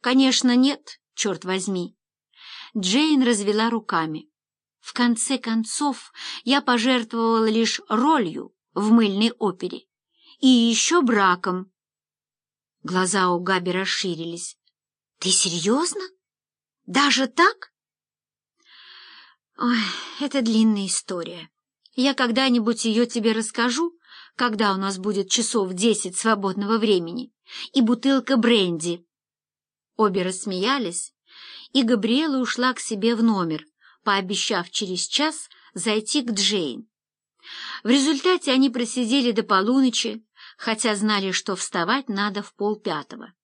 Конечно, нет, черт возьми. Джейн развела руками. В конце концов, я пожертвовала лишь ролью в мыльной опере и еще браком. Глаза у Габи расширились. «Ты серьезно? Даже так?» «Ой, это длинная история. Я когда-нибудь ее тебе расскажу, когда у нас будет часов десять свободного времени и бутылка бренди». Обе рассмеялись, и Габриэла ушла к себе в номер, пообещав через час зайти к Джейн. В результате они просидели до полуночи, хотя знали, что вставать надо в полпятого.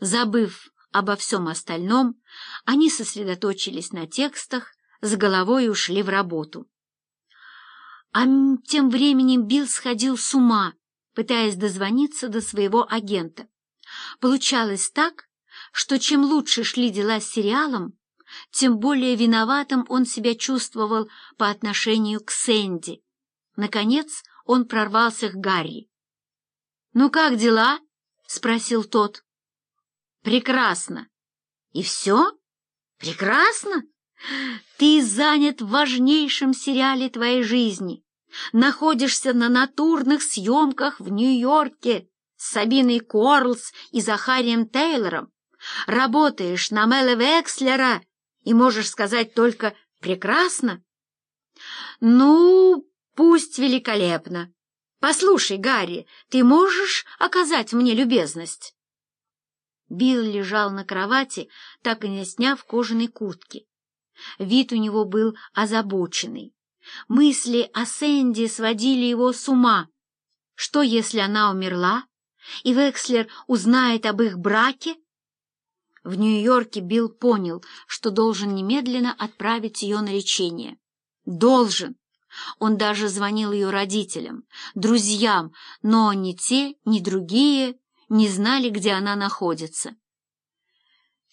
Забыв обо всем остальном, они сосредоточились на текстах, с головой ушли в работу. А тем временем Билл сходил с ума, пытаясь дозвониться до своего агента. Получалось так, что чем лучше шли дела с сериалом, тем более виноватым он себя чувствовал по отношению к Сэнди. Наконец он прорвался к Гарри. «Ну как дела?» — спросил тот. «Прекрасно». «И все? Прекрасно? Ты занят в важнейшем сериале твоей жизни. Находишься на натурных съемках в Нью-Йорке с Сабиной Корлс и Захарием Тейлором. Работаешь на Мэла Векслера и можешь сказать только «прекрасно». Ну, пусть великолепно. «Послушай, Гарри, ты можешь оказать мне любезность?» Билл лежал на кровати, так и не сняв кожаной куртки. Вид у него был озабоченный. Мысли о Сэнди сводили его с ума. Что, если она умерла, и Векслер узнает об их браке? В Нью-Йорке Билл понял, что должен немедленно отправить ее на лечение. Должен! Он даже звонил ее родителям, друзьям, но ни те, ни другие не знали, где она находится.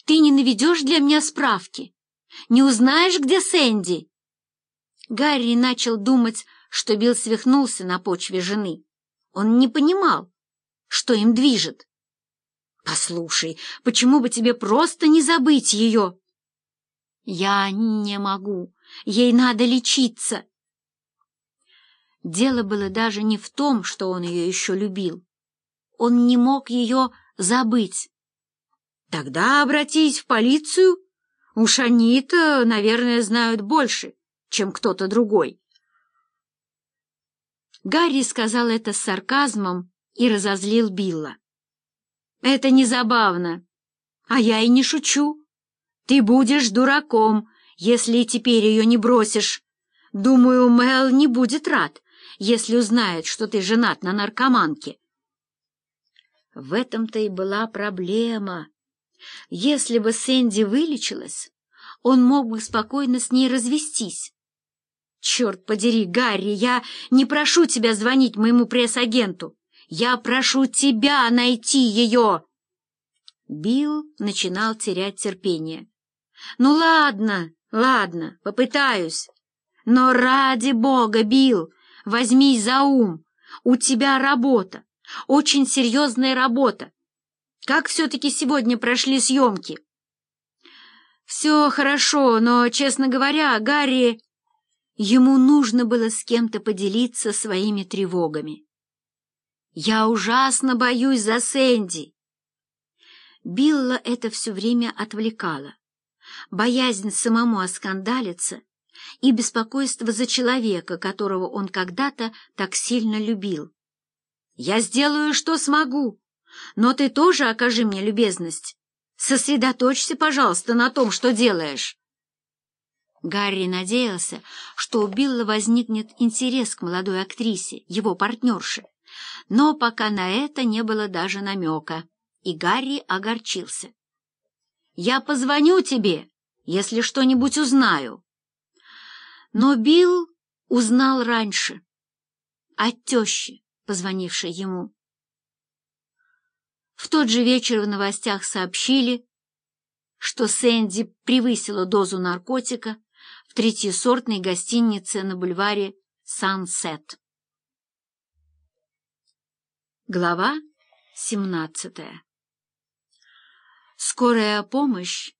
«Ты не наведешь для меня справки? Не узнаешь, где Сэнди?» Гарри начал думать, что Билл свихнулся на почве жены. Он не понимал, что им движет. «Послушай, почему бы тебе просто не забыть ее?» «Я не могу. Ей надо лечиться». Дело было даже не в том, что он ее еще любил. Он не мог ее забыть. Тогда обратись в полицию. Уж они-то, наверное, знают больше, чем кто-то другой. Гарри сказал это с сарказмом и разозлил Билла. «Это не забавно, а я и не шучу. Ты будешь дураком, если теперь ее не бросишь. Думаю, Мэл не будет рад, если узнает, что ты женат на наркоманке. В этом-то и была проблема. Если бы Сэнди вылечилась, он мог бы спокойно с ней развестись. Черт подери, Гарри, я не прошу тебя звонить моему пресс-агенту. Я прошу тебя найти ее. Билл начинал терять терпение. Ну ладно, ладно, попытаюсь. Но ради бога, Билл, Возьмись за ум. У тебя работа. Очень серьезная работа. Как все-таки сегодня прошли съемки? Все хорошо, но, честно говоря, Гарри... Ему нужно было с кем-то поделиться своими тревогами. «Я ужасно боюсь за Сэнди!» Билла это все время отвлекало. Боязнь самому оскандалиться и беспокойство за человека, которого он когда-то так сильно любил. «Я сделаю, что смогу, но ты тоже окажи мне любезность. Сосредоточься, пожалуйста, на том, что делаешь». Гарри надеялся, что у Билла возникнет интерес к молодой актрисе, его партнерше, но пока на это не было даже намека, и Гарри огорчился. «Я позвоню тебе, если что-нибудь узнаю». Но Билл узнал раньше, от тещи, позвонившей ему. В тот же вечер в новостях сообщили, что Сэнди превысила дозу наркотика в третьесортной гостинице на бульваре Сансет. Глава семнадцатая. Скорая помощь